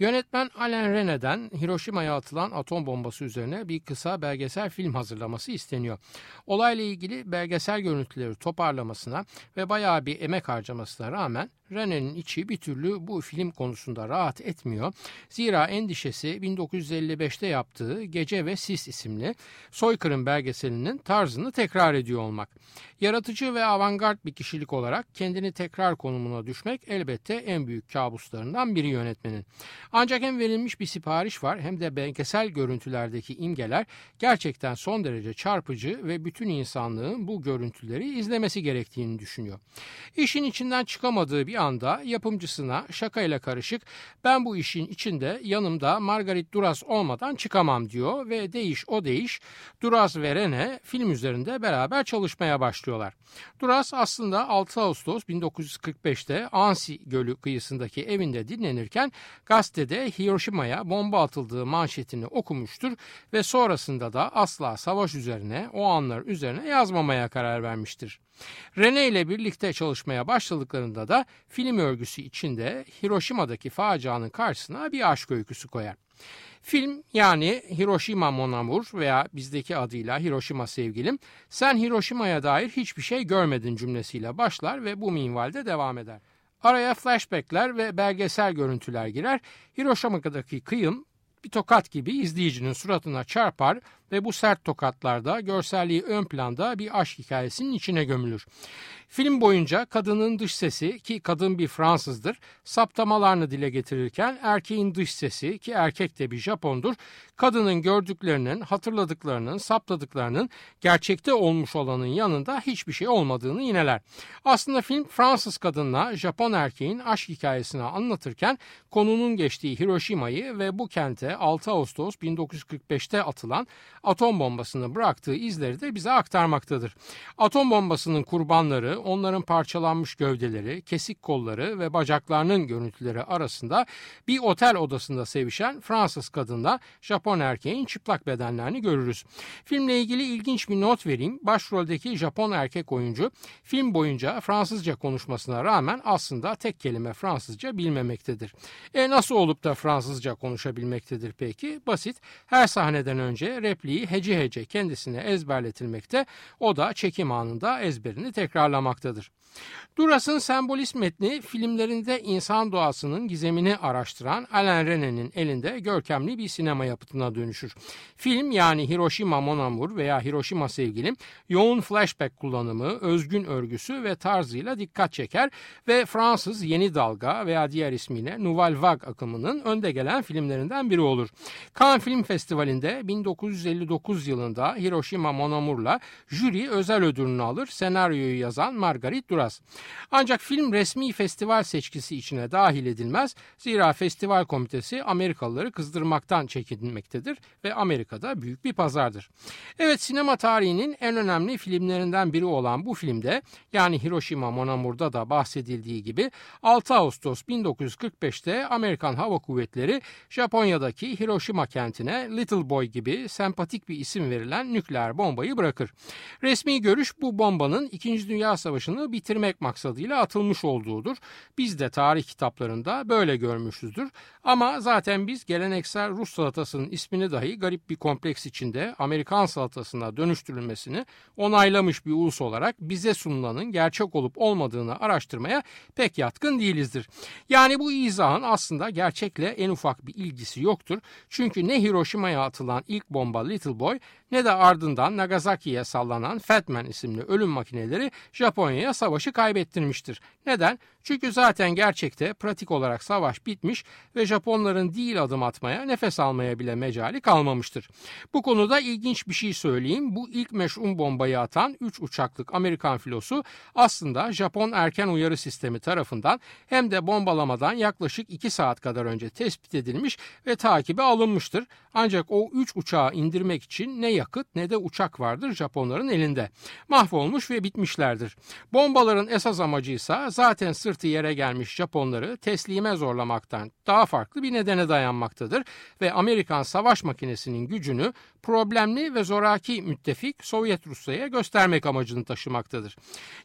Yönetmen Alain Rene'den Hiroşima'ya atılan atom bombası üzerine bir kısa belgesel film hazırlaması isteniyor. Olayla ilgili belgesel görüntüleri toparlamasına ve bayağı bir emek harcamasına rağmen Rene'nin içi bir türlü bu film konusunda rahat etmiyor. Zira endişesi 1955'te yaptığı Gece ve Sis isimli soykırım belgeselinin tarzını tekrar ediyor olmak. Yaratıcı ve avantgard bir kişilik olarak kendini tekrar konumuna düşmek elbette en büyük kabuslarından biri yönetmenin. Ancak hem verilmiş bir sipariş var hem de belgesel görüntülerdeki imgeler gerçekten son derece çarpıcı ve bütün insanlığın bu görüntüleri izlemesi gerektiğini düşünüyor. İşin içinden çıkamadığı bir anda yapımcısına şakayla karışık ben bu işin içinde yanımda Margaret Duras olmadan çıkamam diyor ve değiş o değiş Duras ve Rene film üzerinde beraber çalışmaya başlıyorlar. Duras aslında 6 Ağustos 1945'te Ansi Gölü kıyısındaki evinde dinlenirken gazetede Hiroşima'ya bomba atıldığı manşetini okumuştur ve sonrasında da asla savaş üzerine o anlar üzerine yazmamaya karar vermiştir. Rene ile birlikte çalışmaya başladıklarında da film örgüsü içinde Hiroşima'daki facianın karşısına bir aşk öyküsü koyar. Film yani Hiroşima Mon Amour veya bizdeki adıyla Hiroşima Sevgilim sen Hiroşima'ya dair hiçbir şey görmedin cümlesiyle başlar ve bu minvalde devam eder. Araya flashbackler ve belgesel görüntüler girer. Hiroşima'daki kıyım bir tokat gibi izleyicinin suratına çarpar ve bu sert tokatlarda görselliği ön planda bir aşk hikayesinin içine gömülür. Film boyunca kadının dış sesi ki kadın bir Fransızdır saptamalarını dile getirirken erkeğin dış sesi ki erkek de bir Japondur kadının gördüklerinin hatırladıklarının saptadıklarının gerçekte olmuş olanın yanında hiçbir şey olmadığını yineler. Aslında film Fransız kadınla Japon erkeğin aşk hikayesini anlatırken konunun geçtiği Hiroşima'yı ve bu kente 6 Ağustos 1945'te atılan atom bombasını bıraktığı izleri de bize aktarmaktadır. Atom bombasının kurbanları, onların parçalanmış gövdeleri, kesik kolları ve bacaklarının görüntüleri arasında bir otel odasında sevişen Fransız kadınla Japon erkeğin çıplak bedenlerini görürüz. Filmle ilgili ilginç bir not vereyim. Başroldeki Japon erkek oyuncu film boyunca Fransızca konuşmasına rağmen aslında tek kelime Fransızca bilmemektedir. E nasıl olup da Fransızca konuşabilmektedir peki? Basit. Her sahneden önce repliği hece hece kendisine ezberletilmekte. O da çekim anında ezberini tekrarlamaktadır. Duras'ın sembolist metni filmlerinde insan doğasının gizemini araştıran Alain Rene'nin elinde görkemli bir sinema yapıtına dönüşür. Film yani Hiroşima Mon veya Hiroşima Sevgilim yoğun flashback kullanımı, özgün örgüsü ve tarzıyla dikkat çeker ve Fransız yeni dalga veya diğer ismiyle Nouvelle Vague akımının önde gelen filmlerinden biri olur. Cannes Film Festivali'nde 1959 yılında Hiroşima Mon Amour'la jüri özel ödülünü alır. Senaryoyu yazan Margarit Duras. Ancak film resmi festival seçkisi içine dahil edilmez. Zira festival komitesi Amerikalıları kızdırmaktan çekinmektedir ve Amerika'da büyük bir pazardır. Evet sinema tarihinin en önemli filmlerinden biri olan bu filmde yani Hiroşima Mon Amour'da da bahsedildiği gibi 6 Ağustos 1945'te Amerikan Hava Kuvvetleri Japonya'daki Hiroşima kentine Little Boy gibi sempatik bir isim verilen nükleer bombayı bırakır. Resmi görüş bu bombanın 2. Dünya Savaşı'nı bitirmek maksadıyla atılmış olduğudur. Biz de tarih kitaplarında böyle görmüşüzdür. Ama zaten biz geleneksel Rus salatasının ismini dahi garip bir kompleks içinde Amerikan salatasına dönüştürülmesini onaylamış bir ulus olarak bize sunulanın gerçek olup olmadığını araştırmaya pek yatkın değilizdir. Yani bu izahın aslında gerçekle en ufak bir ilgisi yoktur. Çünkü ne Hiroşima'ya atılan ilk bomba Little Boy ne de ardından Nagasaki'ye sallanan Fatman isimli ölüm makineleri Japonya'ya savaşı kaybettirmiştir. Neden? Çünkü zaten gerçekte pratik olarak savaş bitmiş ve Japonların değil adım atmaya, nefes almaya bile mecali kalmamıştır. Bu konuda ilginç bir şey söyleyeyim. Bu ilk meşhum bombayı atan 3 uçaklık Amerikan filosu aslında Japon erken uyarı sistemi tarafından hem de bombalamadan yaklaşık 2 saat kadar önce tespit edilmiş ve takibe alınmıştır. Ancak o 3 uçağı indirmek için ne yakıt ne de uçak vardır Japonların elinde. Mahvolmuş ve bitmişlerdir. Bombaların esas amacı ise zaten sırtı yere gelmiş Japonları teslime zorlamaktan daha farklı bir nedene dayanmaktadır ve Amerikan savaş makinesinin gücünü problemli ve zoraki müttefik Sovyet Rusya'ya göstermek amacını taşımaktadır.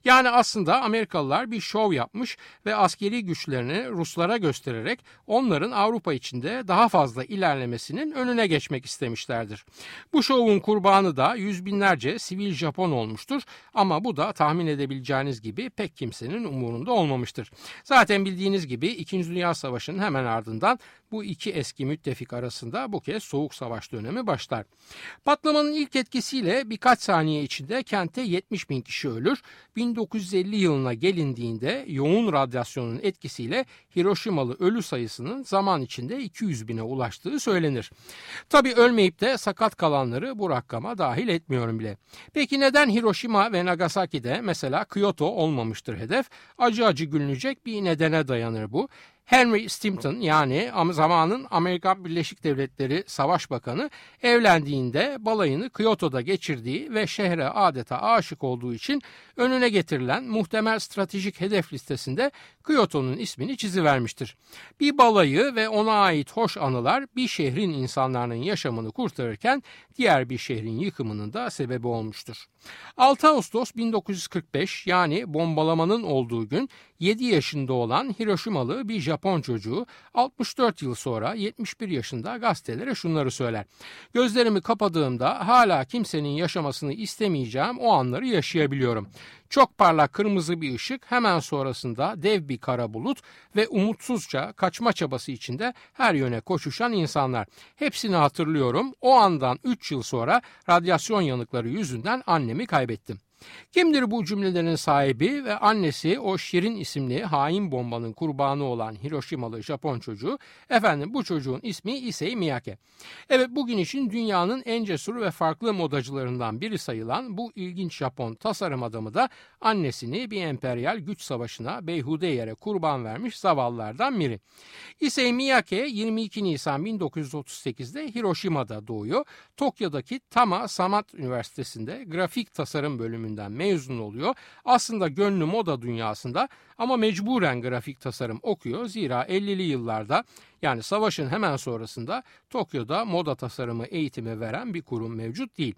Yani aslında Amerikalılar bir şov yapmış ve askeri güçlerini Ruslara göstererek onların Avrupa içinde daha fazla ilerlemesinin önüne geçmek istemişlerdir. Bu şovun kurbanı da yüz binlerce sivil Japon olmuştur ama bu da tahmin edebileceğiniz gibi pek kimsenin umurunda olmamıştır. Zaten bildiğiniz gibi 2. Dünya Savaşı'nın hemen ardından bu iki eski müttefik arasında bu kez Soğuk Savaş dönemi başlar. Patlamanın ilk etkisiyle birkaç saniye içinde kente 70 bin kişi ölür. 1950 yılına gelindiğinde yoğun radyasyonun etkisiyle Hiroşimalı ölü sayısının zaman içinde 200 bine ulaştığı söylenir. Tabi ölmeyip de sakat kalanları bu rakama dahil etmiyorum bile. Peki neden Hiroşima ve Nagasaki'de mesela Kyoto olmamıştır hedef? Acı acı gülünecek bir nedene dayanır bu. Henry Stimpton yani zamanın Amerikan Birleşik Devletleri Savaş Bakanı evlendiğinde balayını Kyoto'da geçirdiği ve şehre adeta aşık olduğu için önüne getirilen muhtemel stratejik hedef listesinde Kyoto'nun ismini çizivermiştir. Bir balayı ve ona ait hoş anılar bir şehrin insanların yaşamını kurtarırken diğer bir şehrin yıkımının da sebebi olmuştur. 6 Ağustos 1945 yani bombalamanın olduğu gün 7 yaşında olan Hiroşimalı bir Japon çocuğu 64 yıl sonra 71 yaşında gazetelere şunları söyler. Gözlerimi kapadığımda hala kimsenin yaşamasını istemeyeceğim o anları yaşayabiliyorum. Çok parlak kırmızı bir ışık hemen sonrasında dev bir kara bulut ve umutsuzca kaçma çabası içinde her yöne koşuşan insanlar. Hepsini hatırlıyorum. O andan 3 yıl sonra radyasyon yanıkları yüzünden annemi kaybettim. Kimdir bu cümlelerin sahibi ve annesi o Şirin isimli hain bombanın kurbanı olan Hiroşimalı Japon çocuğu? Efendim bu çocuğun ismi Issei Miyake. Evet bugün için dünyanın en cesur ve farklı modacılarından biri sayılan bu ilginç Japon tasarım adamı da annesini bir emperyal güç savaşına beyhude yere kurban vermiş zavallılardan biri. Issei Miyake 22 Nisan 1938'de Hiroşima'da doğuyor. Tokyo'daki Tama Samat Üniversitesi'nde grafik tasarım bölümünde bölümünden mezun oluyor. Aslında gönlü moda dünyasında ama mecburen grafik tasarım okuyor. Zira 50'li yıllarda yani savaşın hemen sonrasında Tokyo'da moda tasarımı eğitimi veren bir kurum mevcut değil.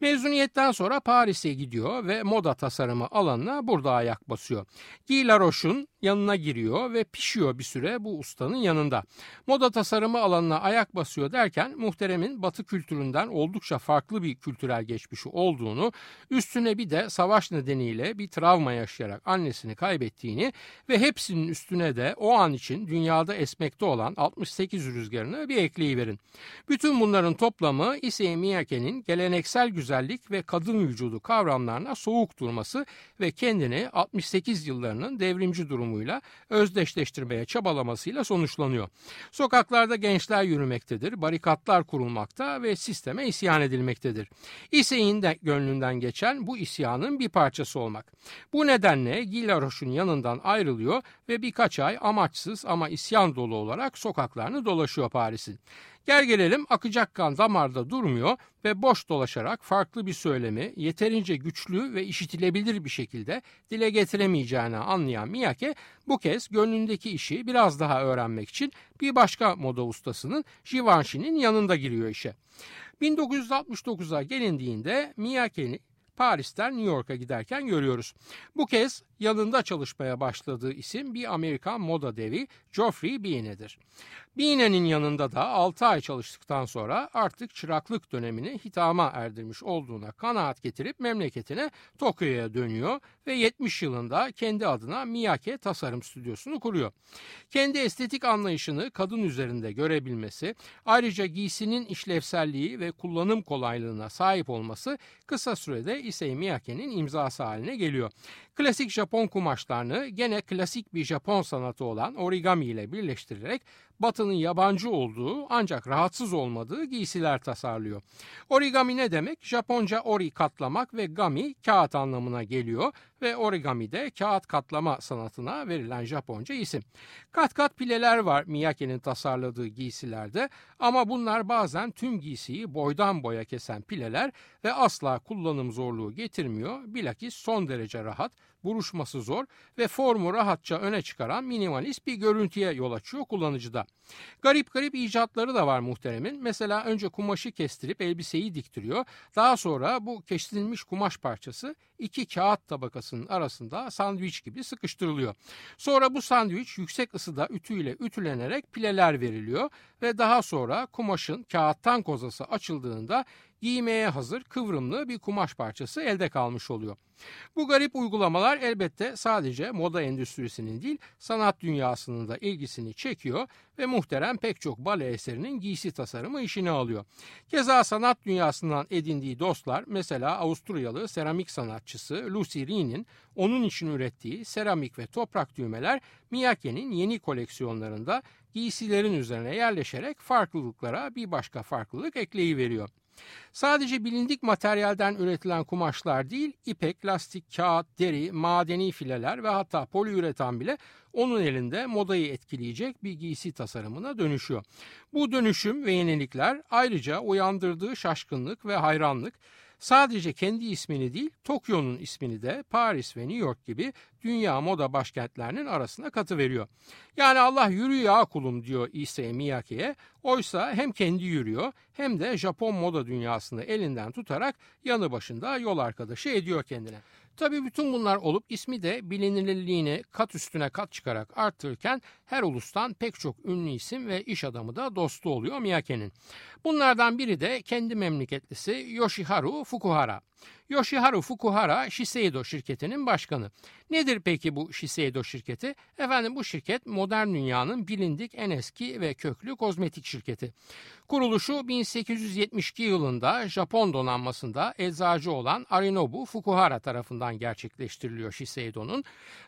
Mezuniyetten sonra Paris'e gidiyor ve moda tasarımı alanına burada ayak basıyor. Guy Laroche'un yanına giriyor ve pişiyor bir süre bu ustanın yanında. Moda tasarımı alanına ayak basıyor derken muhteremin batı kültüründen oldukça farklı bir kültürel geçmişi olduğunu, üstüne bir de savaş nedeniyle bir travma yaşayarak annesini kaybettiğini ve hepsinin üstüne de o an için dünyada esmekte olan 68 rüzgarını bir ekleyiverin. Bütün bunların toplamı Issei Miyake'nin geleneksel güzellik ve kadın vücudu kavramlarına soğuk durması ve kendini 68 yıllarının devrimci durumuyla özdeşleştirmeye çabalamasıyla sonuçlanıyor. Sokaklarda gençler yürümektedir, barikatlar kurulmakta ve sisteme isyan edilmektedir. Issei'nin de gönlünden geçen bu isyanın bir parçası olmak. Bu nedenle Gilaroş'un yanından ayrılıyor ve birkaç ay amaçsız ama isyan dolu olarak sokaklarını dolaşıyor Paris'in. Gel gelelim akacak kan damarda durmuyor ve boş dolaşarak farklı bir söylemi yeterince güçlü ve işitilebilir bir şekilde dile getiremeyeceğini anlayan Miyake bu kez gönlündeki işi biraz daha öğrenmek için bir başka moda ustasının Givenchy'nin yanında giriyor işe. 1969'a gelindiğinde Miyake'nin Paris'ten New York'a giderken görüyoruz. Bu kez yanında çalışmaya başladığı isim bir Amerikan moda devi Geoffrey Biene'dir. Biene'nin yanında da 6 ay çalıştıktan sonra artık çıraklık dönemini hitama erdirmiş olduğuna kanaat getirip memleketine Tokyo'ya dönüyor ve 70 yılında kendi adına Miyake Tasarım Stüdyosu'nu kuruyor. Kendi estetik anlayışını kadın üzerinde görebilmesi, ayrıca giysinin işlevselliği ve kullanım kolaylığına sahip olması kısa sürede Issei Miyake'nin imzası haline geliyor. Klasik Japon kumaşlarını gene klasik bir Japon sanatı olan origami ile birleştirerek Batı'nın yabancı olduğu ancak rahatsız olmadığı giysiler tasarlıyor. Origami ne demek? Japonca ori katlamak ve gami kağıt anlamına geliyor ve origami de kağıt katlama sanatına verilen Japonca isim. Kat kat pileler var Miyake'nin tasarladığı giysilerde ama bunlar bazen tüm giysiyi boydan boya kesen pileler ve asla kullanım zorluğu getirmiyor. Bilakis son derece rahat, buruşması zor ve formu rahatça öne çıkaran minimalist bir görüntüye yol açıyor kullanıcıda. Garip garip icatları da var muhteremin. Mesela önce kumaşı kestirip elbiseyi diktiriyor. Daha sonra bu kestirilmiş kumaş parçası iki kağıt tabakasının arasında sandviç gibi sıkıştırılıyor. Sonra bu sandviç yüksek ısıda ütüyle ütülenerek pileler veriliyor ve daha sonra kumaşın kağıttan kozası açıldığında giymeye hazır kıvrımlı bir kumaş parçası elde kalmış oluyor. Bu garip uygulamalar elbette sadece moda endüstrisinin değil sanat dünyasının da ilgisini çekiyor ve muhterem pek çok bale eserinin giysi tasarımı işini alıyor. Keza sanat dünyasından edindiği dostlar mesela Avusturyalı seramik sanatçısı Lucy Rie'nin onun için ürettiği seramik ve toprak düğmeler Miyake'nin yeni koleksiyonlarında giysilerin üzerine yerleşerek farklılıklara bir başka farklılık ekleyiveriyor. Sadece bilindik materyalden üretilen kumaşlar değil, ipek, lastik, kağıt, deri, madeni fileler ve hatta poliüretan bile onun elinde modayı etkileyecek bir giysi tasarımına dönüşüyor. Bu dönüşüm ve yenilikler ayrıca uyandırdığı şaşkınlık ve hayranlık sadece kendi ismini değil Tokyo'nun ismini de Paris ve New York gibi dünya moda başkentlerinin arasına katı veriyor. Yani Allah yürü ya kulum diyor Issei Miyake'ye. Oysa hem kendi yürüyor hem de Japon moda dünyasını elinden tutarak yanı başında yol arkadaşı ediyor kendine. Tabi bütün bunlar olup ismi de bilinirliğini kat üstüne kat çıkarak arttırırken her ulustan pek çok ünlü isim ve iş adamı da dostu oluyor Miyake'nin. Bunlardan biri de kendi memleketlisi Yoshiharu Fukuhara. Yoshiharu Fukuhara Shiseido şirketinin başkanı. Nedir peki bu Shiseido şirketi? Efendim bu şirket modern dünyanın bilindik en eski ve köklü kozmetik şirketi. Kuruluşu 1872 yılında Japon donanmasında eczacı olan Arinobu Fukuhara tarafından gerçekleştiriliyor Shiseido'nun.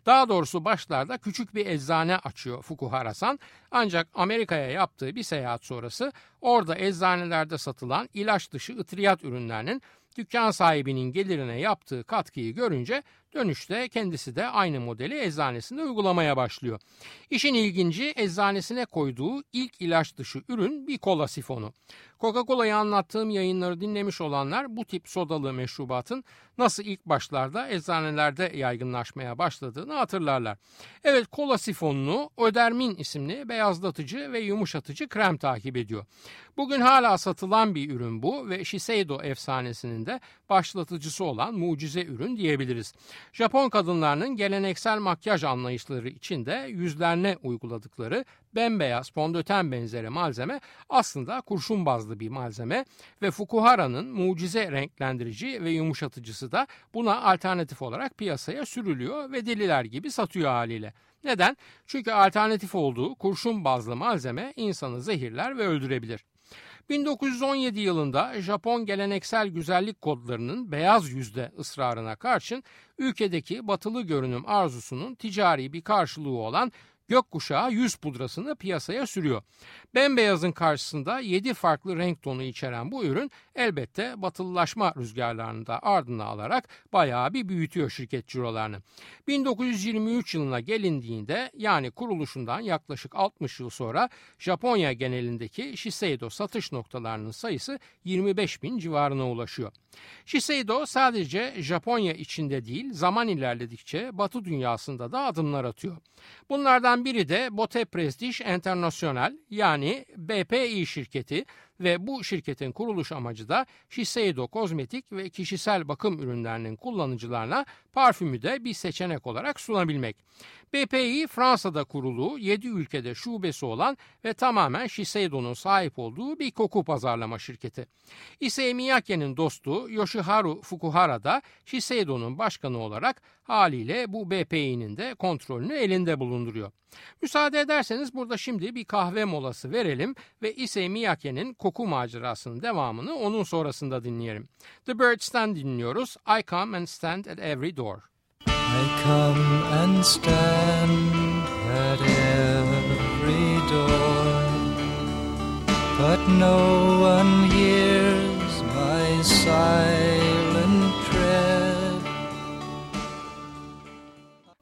Daha doğrusu başlarda küçük bir eczane açıyor Fukuhara-san ancak Amerika'ya yaptığı bir seyahat sonrası orada eczanelerde satılan ilaç dışı ıtriyat ürünlerinin dükkan sahibinin gelirine yaptığı katkıyı görünce dönüşte kendisi de aynı modeli eczanesinde uygulamaya başlıyor. İşin ilginci eczanesine koyduğu ilk ilaç dışı ürün bir kola sifonu. Coca-Cola'yı anlattığım yayınları dinlemiş olanlar bu tip sodalı meşrubatın nasıl ilk başlarda eczanelerde yaygınlaşmaya başladığını hatırlarlar. Evet kola sifonunu Ödermin isimli beyazlatıcı ve yumuşatıcı krem takip ediyor. Bugün hala satılan bir ürün bu ve Shiseido efsanesinin de başlatıcısı olan mucize ürün diyebiliriz. Japon kadınlarının geleneksel makyaj anlayışları içinde yüzlerine uyguladıkları bembeyaz fondöten benzeri malzeme aslında kurşun bazlı bir malzeme ve Fukuhara'nın mucize renklendirici ve yumuşatıcısı da buna alternatif olarak piyasaya sürülüyor ve deliler gibi satıyor haliyle. Neden? Çünkü alternatif olduğu kurşun bazlı malzeme insanı zehirler ve öldürebilir. 1917 yılında Japon geleneksel güzellik kodlarının beyaz yüzde ısrarına karşın ülkedeki batılı görünüm arzusunun ticari bir karşılığı olan gökkuşağı yüz pudrasını piyasaya sürüyor. Bembeyazın karşısında 7 farklı renk tonu içeren bu ürün elbette batılılaşma rüzgarlarını da ardına alarak bayağı bir büyütüyor şirket cirolarını. 1923 yılına gelindiğinde yani kuruluşundan yaklaşık 60 yıl sonra Japonya genelindeki Shiseido satış noktalarının sayısı 25 bin civarına ulaşıyor. Shiseido sadece Japonya içinde değil zaman ilerledikçe Batı dünyasında da adımlar atıyor. Bunlardan biri de Bote Prestige International yani BPI şirketi ve bu şirketin kuruluş amacı da Shiseido kozmetik ve kişisel bakım ürünlerinin kullanıcılarına parfümü de bir seçenek olarak sunabilmek. BPI Fransa'da kurulu 7 ülkede şubesi olan ve tamamen Shiseido'nun sahip olduğu bir koku pazarlama şirketi. Issei Miyake'nin dostu Yoshiharu Fukuhara da Shiseido'nun başkanı olarak haliyle bu BPI'nin de kontrolünü elinde bulunduruyor. Müsaade ederseniz burada şimdi bir kahve molası verelim ve Issei Miyake'nin koku macerasının devamını onun sonrasında dinleyelim. The Birds'ten dinliyoruz. I come and stand at every door. may come and stand at every door, but no one hears my silent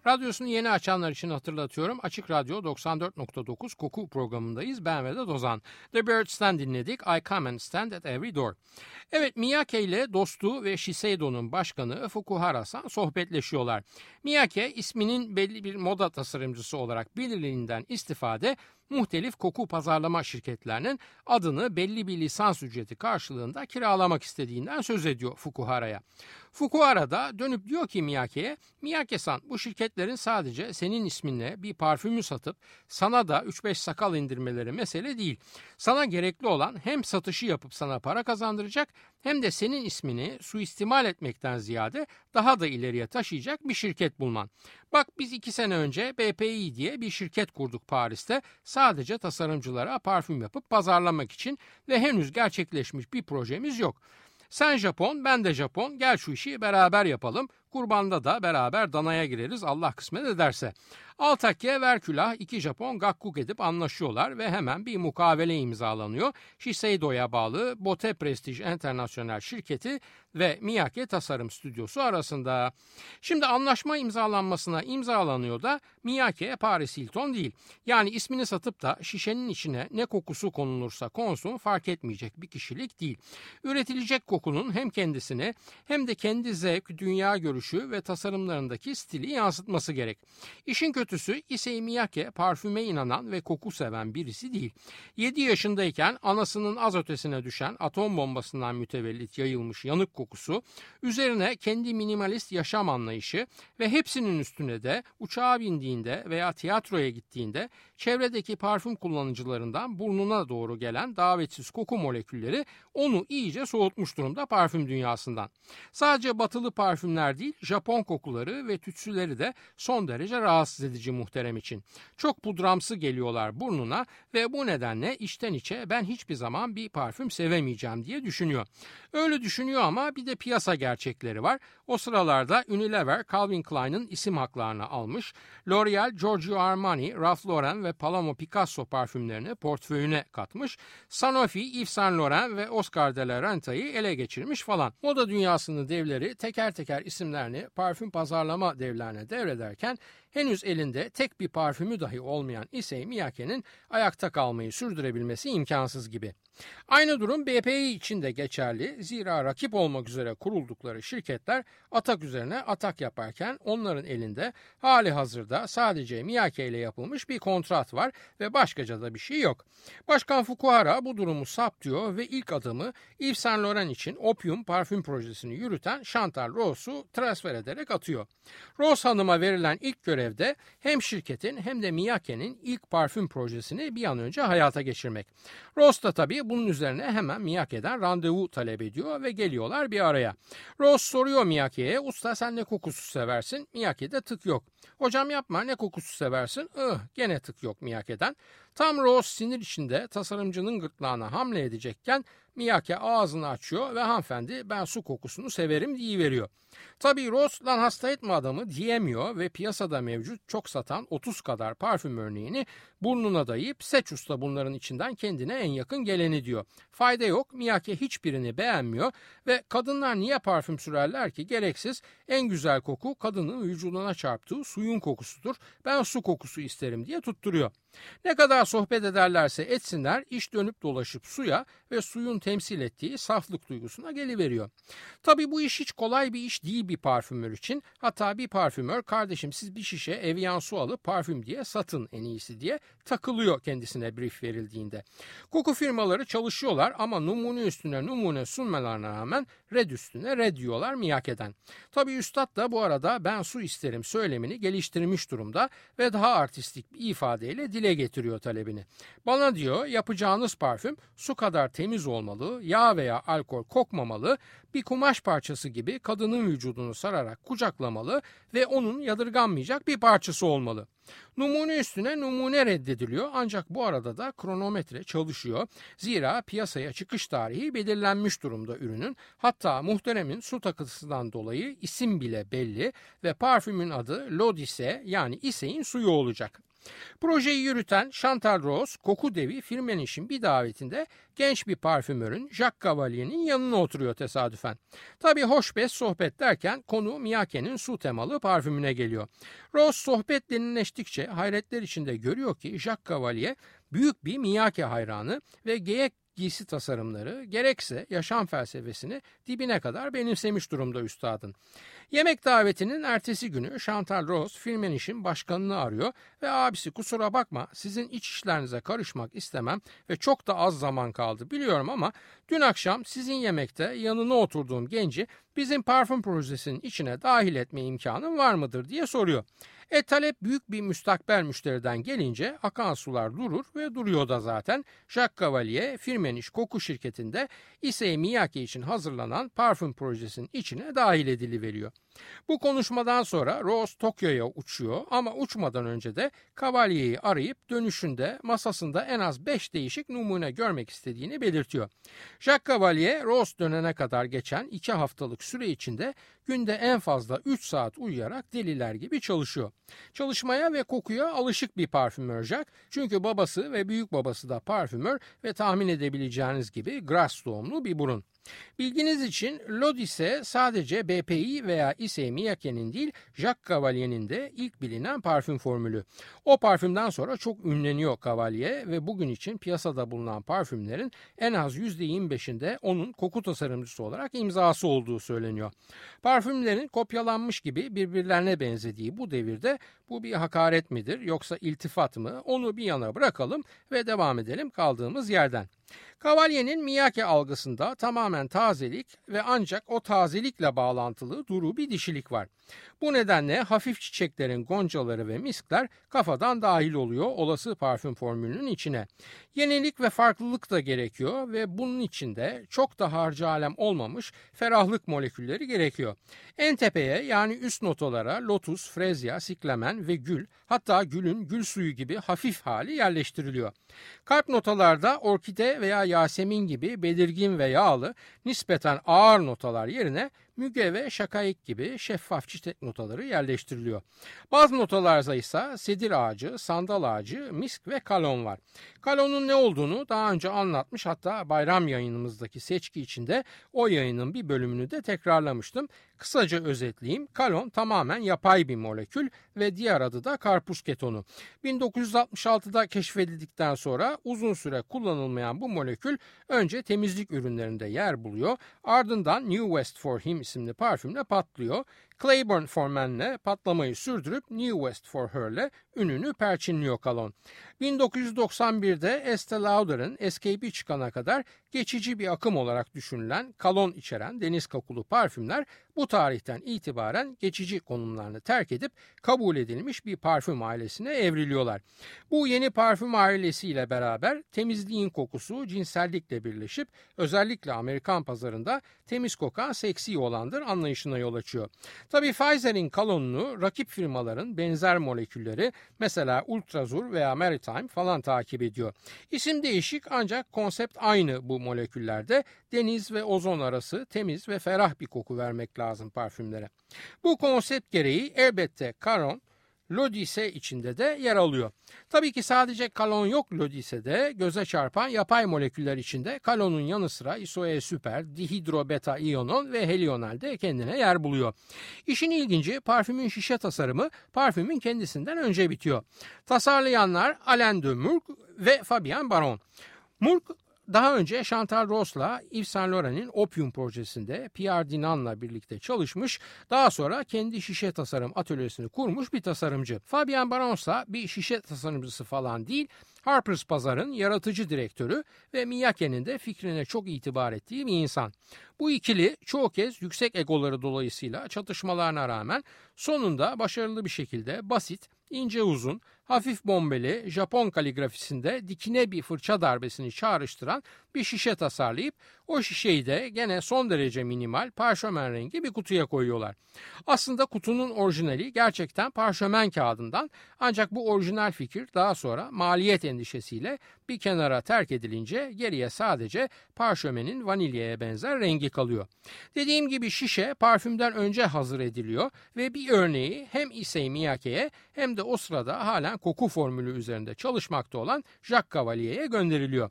Radyosunu yeni açanlar için hatırlatıyorum. Açık Radyo 94.9 Koku programındayız. Ben Vedat Ozan. The Birds'ten dinledik. I Come and Stand at Every Door. Evet Miyake ile dostu ve Shiseido'nun başkanı Fukuhara-san sohbetleşiyorlar. Miyake isminin belli bir moda tasarımcısı olarak belirliliğinden istifade muhtelif koku pazarlama şirketlerinin adını belli bir lisans ücreti karşılığında kiralamak istediğinden söz ediyor Fukuhara'ya. Fukuhara da dönüp diyor ki Miyake'ye, Miyake-san bu şirketlerin sadece senin isminle bir parfümü satıp sana da 3-5 sakal indirmeleri mesele değil. Sana gerekli olan hem satışı yapıp sana para kazandıracak hem de senin ismini suistimal etmekten ziyade daha da ileriye taşıyacak bir şirket bulman. Bak biz iki sene önce BPI diye bir şirket kurduk Paris'te sadece tasarımcılara parfüm yapıp pazarlamak için ve henüz gerçekleşmiş bir projemiz yok. Sen Japon, ben de Japon. Gel şu işi beraber yapalım. Kurbanda da beraber danaya gireriz Allah kısmet ederse. Altakya ver külah iki Japon gakkuk edip anlaşıyorlar ve hemen bir mukavele imzalanıyor. Shiseido'ya bağlı Bote Prestige International şirketi ve Miyake Tasarım Stüdyosu arasında. Şimdi anlaşma imzalanmasına imzalanıyor da Miyake Paris Hilton değil. Yani ismini satıp da şişenin içine ne kokusu konulursa konsun fark etmeyecek bir kişilik değil. Üretilecek kokunun hem kendisine hem de kendi zevk, dünya görüşü ve tasarımlarındaki stili yansıtması gerek. İşin kötüsü Issei Miyake parfüme inanan ve koku seven birisi değil. 7 yaşındayken anasının az ötesine düşen atom bombasından mütevellit yayılmış yanık kokusu, üzerine kendi minimalist yaşam anlayışı ve hepsinin üstüne de uçağa bindiğinde veya tiyatroya gittiğinde çevredeki parfüm kullanıcılarından burnuna doğru gelen davetsiz koku molekülleri onu iyice soğutmuş durumda parfüm dünyasından. Sadece batılı parfümler değil, Japon kokuları ve tütsüleri de son derece rahatsız edici muhterem için. Çok pudramsı geliyorlar burnuna ve bu nedenle içten içe ben hiçbir zaman bir parfüm sevemeyeceğim diye düşünüyor. Öyle düşünüyor ama bir de piyasa gerçekleri var. O sıralarda Unilever Calvin Klein'ın isim haklarını almış. L'Oreal, Giorgio Armani, Ralph Lauren ve Paloma Picasso parfümlerini portföyüne katmış. Sanofi, Yves Saint Laurent ve Oscar de la Renta'yı ele geçirmiş falan. Moda dünyasının devleri teker teker isimlerini parfüm pazarlama devlerine devrederken henüz elinde tek bir parfümü dahi olmayan Issey Miyake'nin ayakta kalmayı sürdürebilmesi imkansız gibi. Aynı durum BPI için de geçerli. Zira rakip olmak üzere kuruldukları şirketler atak üzerine atak yaparken onların elinde hali hazırda sadece Miyake ile yapılmış bir kontrat var ve başkaca da bir şey yok. Başkan Fukuhara bu durumu saptıyor ve ilk adımı Yves Saint Laurent için Opium parfüm projesini yürüten Chantal Rose'u transfer ederek atıyor. Rose Hanım'a verilen ilk görevde hem şirketin hem de Miyake'nin ilk parfüm projesini bir an önce hayata geçirmek. Rose da tabii bunun üzerine hemen Miyake'den randevu talep ediyor ve geliyorlar bir araya. Rose soruyor Miyake'ye usta sen ne kokusu seversin? Miyake'de tık yok. Hocam yapma ne kokusu seversin? Ih gene tık yok Miyake'den. Tam Rose sinir içinde tasarımcının gırtlağına hamle edecekken Miyake ağzını açıyor ve hanımefendi ben su kokusunu severim veriyor. Tabii Ross lan hasta etme adamı diyemiyor ve piyasada mevcut çok satan 30 kadar parfüm örneğini burnuna dayayıp seç usta bunların içinden kendine en yakın geleni diyor. Fayda yok Miyake hiçbirini beğenmiyor ve kadınlar niye parfüm sürerler ki gereksiz en güzel koku kadının vücuduna çarptığı suyun kokusudur ben su kokusu isterim diye tutturuyor. Ne kadar sohbet ederlerse etsinler iş dönüp dolaşıp suya ve suyun temsil ettiği saflık duygusuna geliveriyor. Tabi bu iş hiç kolay bir iş değil bir parfümör için. Hatta bir parfümör kardeşim siz bir şişe Evian su alıp parfüm diye satın en iyisi diye takılıyor kendisine brief verildiğinde. Koku firmaları çalışıyorlar ama numune üstüne numune sunmalarına rağmen red üstüne red diyorlar Miyake'den. Tabi üstad da bu arada ben su isterim söylemini geliştirmiş durumda ve daha artistik bir ifadeyle dile getiriyor talebini. Bana diyor yapacağınız parfüm su kadar temiz olmalı yağ veya alkol kokmamalı, bir kumaş parçası gibi kadının vücudunu sararak kucaklamalı ve onun yadırganmayacak bir parçası olmalı. Numune üstüne numune reddediliyor ancak bu arada da kronometre çalışıyor. Zira piyasaya çıkış tarihi belirlenmiş durumda ürünün. Hatta muhteremin su takıntısından dolayı isim bile belli ve parfümün adı Lodise yani İse'in suyu olacak. Projeyi yürüten Chantal Rose, koku devi Firmeniş'in bir davetinde genç bir parfümörün Jacques Cavalier'in yanına oturuyor tesadüfen. Tabi hoş beş sohbet derken konu Miyake'nin su temalı parfümüne geliyor. Rose sohbet derinleştikçe hayretler içinde görüyor ki Jacques Cavalier büyük bir Miyake hayranı ve gerek giysi tasarımları gerekse yaşam felsefesini dibine kadar benimsemiş durumda üstadın. Yemek davetinin ertesi günü Chantal Rose Firmeniş'in başkanını arıyor ve abisi kusura bakma sizin iç işlerinize karışmak istemem ve çok da az zaman kaldı biliyorum ama dün akşam sizin yemekte yanına oturduğum genci bizim parfüm projesinin içine dahil etme imkanın var mıdır diye soruyor. E talep büyük bir müstakbel müşteriden gelince akan sular durur ve duruyor da zaten. Jacques Cavalier Firmenich Koku şirketinde Issey Miyake için hazırlanan parfüm projesinin içine dahil ediliveriyor. Bu konuşmadan sonra Rose Tokyo'ya uçuyor ama uçmadan önce de Cavalier'i arayıp dönüşünde masasında en az 5 değişik numune görmek istediğini belirtiyor. Jacques Cavalier Rose dönene kadar geçen 2 haftalık süre içinde günde en fazla 3 saat uyuyarak deliler gibi çalışıyor. Çalışmaya ve kokuya alışık bir parfümör Jacques çünkü babası ve büyük babası da parfümör ve tahmin edebileceğiniz gibi Grasse doğumlu bir burun. Bilginiz için Lodise sadece BPI veya Issey Miyake'nin değil Jacques Cavalier'in de ilk bilinen parfüm formülü. O parfümden sonra çok ünleniyor Cavalier ve bugün için piyasada bulunan parfümlerin en az %25'inde onun koku tasarımcısı olarak imzası olduğu söyleniyor. Parfümlerin kopyalanmış gibi birbirlerine benzediği bu devirde bu bir hakaret midir yoksa iltifat mı onu bir yana bırakalım ve devam edelim kaldığımız yerden. Cavalier'in Miyake algısında tamamen tazelik ve ancak o tazelikle bağlantılı duru bir dişilik var. Bu nedenle hafif çiçeklerin goncaları ve miskler kafadan dahil oluyor olası parfüm formülünün içine. Yenilik ve farklılık da gerekiyor ve bunun içinde çok da harcı alem olmamış ferahlık molekülleri gerekiyor. En tepeye yani üst notalara lotus, frezya, siklemen ve gül hatta gülün gül suyu gibi hafif hali yerleştiriliyor. Kalp notalarda orkide veya yasemin gibi belirgin ve yağlı nispeten ağır notalar yerine müge ve şakayık gibi şeffaf çiçek notaları yerleştiriliyor. Bazı notalarda ise sedir ağacı, sandal ağacı, misk ve kalon var. Kalonun ne olduğunu daha önce anlatmış hatta bayram yayınımızdaki seçki içinde o yayının bir bölümünü de tekrarlamıştım. Kısaca özetleyeyim. Kalon tamamen yapay bir molekül ve diğer adı da karpuz ketonu. 1966'da keşfedildikten sonra uzun süre kullanılmayan bu molekül önce temizlik ürünlerinde yer buluyor. Ardından New West for Him isimli parfümle patlıyor. Claiborne for Men'le patlamayı sürdürüp New West for Her'le ününü perçinliyor Kalon. 1991'de Estee Lauder'ın Escape'i çıkana kadar geçici bir akım olarak düşünülen kalon içeren deniz kokulu parfümler bu tarihten itibaren geçici konumlarını terk edip kabul edilmiş bir parfüm ailesine evriliyorlar. Bu yeni parfüm ailesiyle beraber temizliğin kokusu cinsellikle birleşip özellikle Amerikan pazarında temiz kokan seksi olandır anlayışına yol açıyor. Tabi Pfizer'in kalonunu rakip firmaların benzer molekülleri mesela Ultrazur veya Maritime falan takip ediyor. İsim değişik ancak konsept aynı bu moleküllerde. Deniz ve ozon arası temiz ve ferah bir koku vermek lazım parfümlere. Bu konsept gereği elbette Caron Lodise içinde de yer alıyor. Tabii ki sadece kalon yok Lodise'de. Göze çarpan yapay moleküller içinde kalonun yanı sıra isoe süper, dihidrobeta iyonon ve helional de kendine yer buluyor. İşin ilginci parfümün şişe tasarımı parfümün kendisinden önce bitiyor. Tasarlayanlar Alain de Murg ve Fabien Baron. Murg daha önce Chantal Ross'la Yves Saint Laurent'in Opium projesinde Pierre Dinan'la birlikte çalışmış, daha sonra kendi şişe tasarım atölyesini kurmuş bir tasarımcı. Fabien Baron ise bir şişe tasarımcısı falan değil, Harper's Pazar'ın yaratıcı direktörü ve Miyake'nin de fikrine çok itibar ettiği bir insan. Bu ikili çoğu kez yüksek egoları dolayısıyla çatışmalarına rağmen sonunda başarılı bir şekilde basit, ince uzun, hafif bombeli Japon kaligrafisinde dikine bir fırça darbesini çağrıştıran bir şişe tasarlayıp o şişeyi de gene son derece minimal parşömen rengi bir kutuya koyuyorlar. Aslında kutunun orijinali gerçekten parşömen kağıdından ancak bu orijinal fikir daha sonra maliyet endişesiyle bir kenara terk edilince geriye sadece parşömenin vanilyaya benzer rengi kalıyor. Dediğim gibi şişe parfümden önce hazır ediliyor ve bir örneği hem Issey Miyake'ye hem de o sırada halen koku formülü üzerinde çalışmakta olan Jacques Cavalier'e gönderiliyor.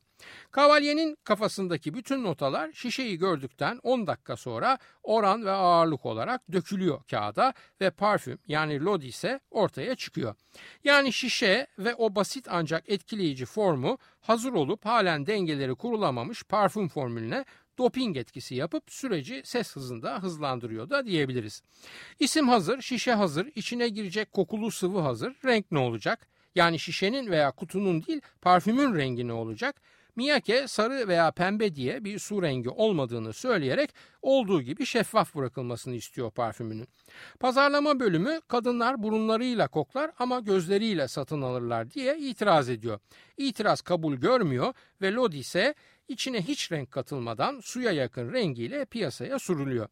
Kavalyenin kafasındaki bütün notalar şişeyi gördükten 10 dakika sonra oran ve ağırlık olarak dökülüyor kağıda ve parfüm yani lodi ise ortaya çıkıyor. Yani şişe ve o basit ancak etkileyici formu hazır olup halen dengeleri kurulamamış parfüm formülüne doping etkisi yapıp süreci ses hızında hızlandırıyor da diyebiliriz. İsim hazır, şişe hazır, içine girecek kokulu sıvı hazır, renk ne olacak? Yani şişenin veya kutunun değil parfümün rengi ne olacak? Miyake sarı veya pembe diye bir su rengi olmadığını söyleyerek olduğu gibi şeffaf bırakılmasını istiyor parfümünün. Pazarlama bölümü kadınlar burunlarıyla koklar ama gözleriyle satın alırlar diye itiraz ediyor. İtiraz kabul görmüyor ve Lodi ise içine hiç renk katılmadan suya yakın rengiyle piyasaya sürülüyor.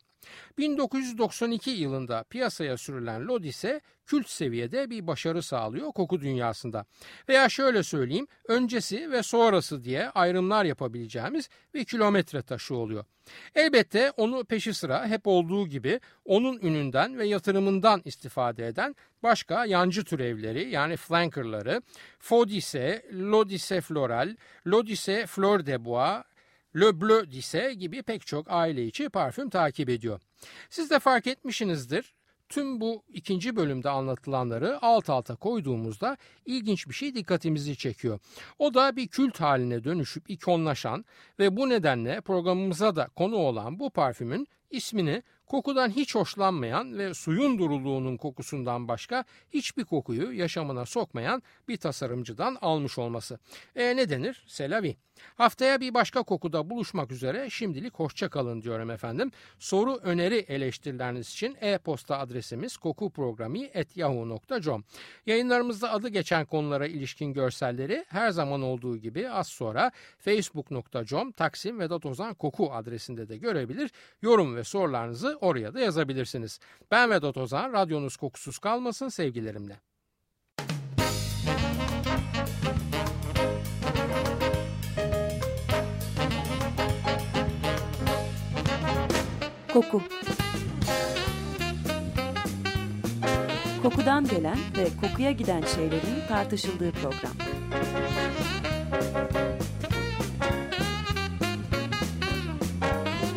1992 yılında piyasaya sürülen Lod ise kült seviyede bir başarı sağlıyor koku dünyasında. Veya şöyle söyleyeyim öncesi ve sonrası diye ayrımlar yapabileceğimiz bir kilometre taşı oluyor. Elbette onu peşi sıra hep olduğu gibi onun ününden ve yatırımından istifade eden başka yancı türevleri yani flankerları Fodise, Lodise floral, Lodise fleur de bois, Le Bleu Disse gibi pek çok aile içi parfüm takip ediyor. Siz de fark etmişsinizdir. Tüm bu ikinci bölümde anlatılanları alt alta koyduğumuzda ilginç bir şey dikkatimizi çekiyor. O da bir kült haline dönüşüp ikonlaşan ve bu nedenle programımıza da konu olan bu parfümün ismini kokudan hiç hoşlanmayan ve suyun duruluğunun kokusundan başka hiçbir kokuyu yaşamına sokmayan bir tasarımcıdan almış olması. E ne denir? Selavi. Haftaya bir başka kokuda buluşmak üzere şimdilik hoşça kalın diyorum efendim. Soru, öneri, eleştirileriniz için e-posta adresimiz kokuprogrami.yahoo.com Yayınlarımızda adı geçen konulara ilişkin görselleri her zaman olduğu gibi az sonra facebook.com Taksim Vedat Koku adresinde de görebilir. Yorum ve sorularınızı oraya da yazabilirsiniz. Ben Vedat Ozan, radyonuz kokusuz kalmasın sevgilerimle. Koku Kokudan gelen ve kokuya giden şeylerin tartışıldığı program.